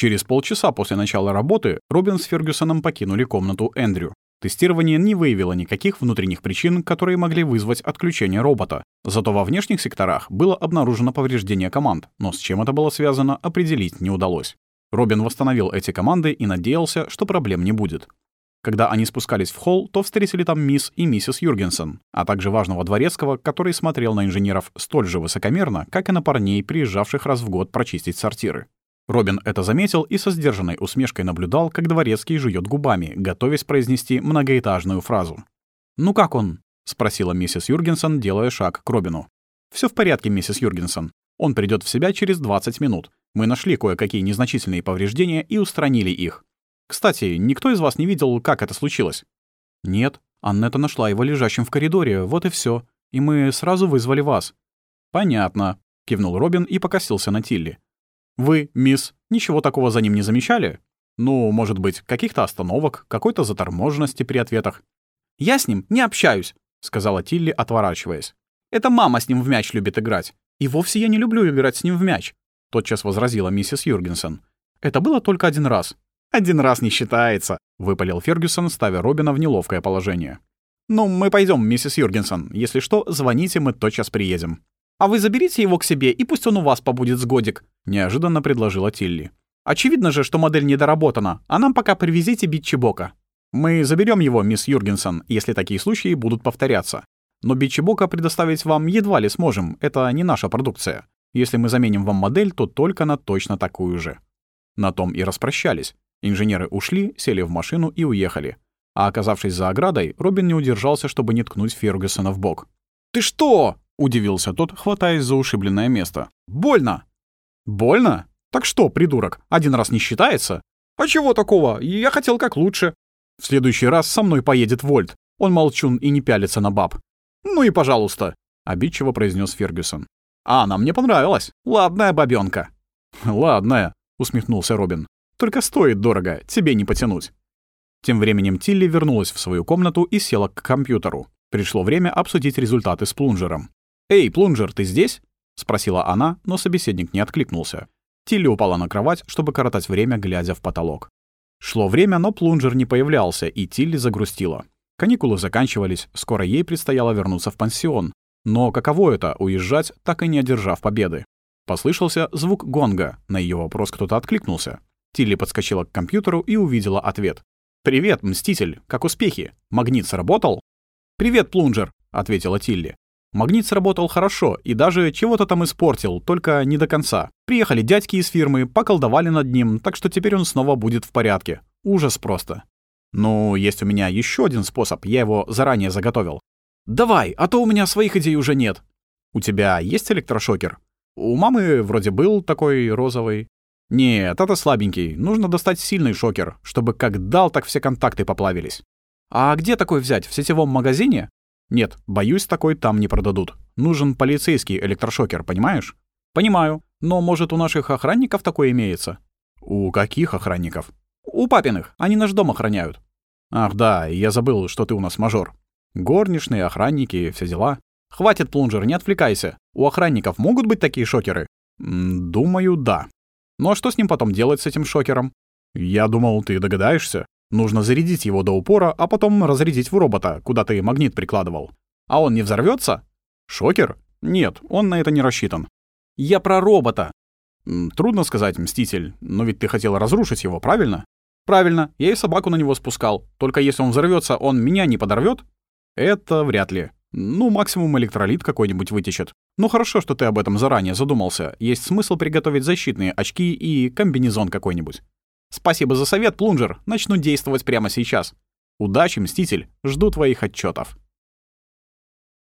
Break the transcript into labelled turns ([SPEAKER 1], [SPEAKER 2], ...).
[SPEAKER 1] Через полчаса после начала работы Робин с Фергюсоном покинули комнату Эндрю. Тестирование не выявило никаких внутренних причин, которые могли вызвать отключение робота. Зато во внешних секторах было обнаружено повреждение команд, но с чем это было связано, определить не удалось. Робин восстановил эти команды и надеялся, что проблем не будет. Когда они спускались в холл, то встретили там мисс и миссис Юргенсен, а также важного дворецкого, который смотрел на инженеров столь же высокомерно, как и на парней, приезжавших раз в год прочистить сортиры. Робин это заметил и со сдержанной усмешкой наблюдал, как дворецкий жует губами, готовясь произнести многоэтажную фразу. «Ну как он?» — спросила миссис Юргенсон, делая шаг к Робину. Все в порядке, миссис Юргенсон. Он придет в себя через 20 минут. Мы нашли кое-какие незначительные повреждения и устранили их. Кстати, никто из вас не видел, как это случилось?» «Нет. Аннета нашла его лежащим в коридоре, вот и все. И мы сразу вызвали вас». «Понятно», — кивнул Робин и покосился на Тилли. Вы, мисс, ничего такого за ним не замечали? Ну, может быть, каких-то остановок, какой-то заторможенности при ответах. «Я с ним не общаюсь», — сказала Тилли, отворачиваясь. «Это мама с ним в мяч любит играть. И вовсе я не люблю играть с ним в мяч», — тотчас возразила миссис Юргенсен. «Это было только один раз». «Один раз не считается», — выпалил Фергюсон, ставя Робина в неловкое положение. «Ну, мы пойдем, миссис Юргенсон. Если что, звоните, мы тотчас приедем». «А вы заберите его к себе, и пусть он у вас побудет с годик», — неожиданно предложила Тилли. «Очевидно же, что модель недоработана, а нам пока привезите Битчебока». «Мы заберем его, мисс Юргенсон, если такие случаи будут повторяться. Но Битчебока предоставить вам едва ли сможем, это не наша продукция. Если мы заменим вам модель, то только на точно такую же». На том и распрощались. Инженеры ушли, сели в машину и уехали. А оказавшись за оградой, Робин не удержался, чтобы не ткнуть Фергюсона в бок. «Ты что?» Удивился тот, хватаясь за ушибленное место. «Больно!» «Больно? Так что, придурок, один раз не считается?» «А чего такого? Я хотел как лучше». «В следующий раз со мной поедет Вольт. Он молчун и не пялится на баб». «Ну и пожалуйста», — обидчиво произнес Фергюсон. «А она мне понравилась. Ладная бабёнка». «Ладная», — усмехнулся Робин. «Только стоит дорого, тебе не потянуть». Тем временем Тилли вернулась в свою комнату и села к компьютеру. Пришло время обсудить результаты с Плунжером. «Эй, Плунжер, ты здесь?» — спросила она, но собеседник не откликнулся. Тилли упала на кровать, чтобы коротать время, глядя в потолок. Шло время, но Плунжер не появлялся, и Тилли загрустила. Каникулы заканчивались, скоро ей предстояло вернуться в пансион. Но каково это — уезжать, так и не одержав победы? Послышался звук гонга, на ее вопрос кто-то откликнулся. Тилли подскочила к компьютеру и увидела ответ. «Привет, Мститель, как успехи? Магнит сработал?» «Привет, Плунжер», — ответила Тилли. Магнит сработал хорошо и даже чего-то там испортил, только не до конца. Приехали дядьки из фирмы, поколдовали над ним, так что теперь он снова будет в порядке. Ужас просто. Ну, есть у меня еще один способ, я его заранее заготовил. Давай, а то у меня своих идей уже нет. У тебя есть электрошокер? У мамы вроде был такой розовый. Нет, это слабенький. Нужно достать сильный шокер, чтобы как дал, так все контакты поплавились. А где такой взять? В сетевом магазине? Нет, боюсь, такой там не продадут. Нужен полицейский электрошокер, понимаешь? Понимаю. Но, может, у наших охранников такой имеется? У каких охранников? У папиных. Они наш дом охраняют. Ах, да, я забыл, что ты у нас мажор. Горничные, охранники, все дела. Хватит, плунжер, не отвлекайся. У охранников могут быть такие шокеры? Думаю, да. Ну а что с ним потом делать, с этим шокером? Я думал, ты догадаешься. Нужно зарядить его до упора, а потом разрядить в робота, куда ты магнит прикладывал. А он не взорвется? Шокер? Нет, он на это не рассчитан. Я про робота. Трудно сказать, Мститель, но ведь ты хотел разрушить его, правильно? Правильно, я и собаку на него спускал. Только если он взорвется, он меня не подорвет? Это вряд ли. Ну, максимум электролит какой-нибудь вытечет. Ну хорошо, что ты об этом заранее задумался. Есть смысл приготовить защитные очки и комбинезон какой-нибудь. Спасибо за совет, Плунжер. Начну действовать прямо сейчас. Удачи, Мститель. Жду твоих отчетов.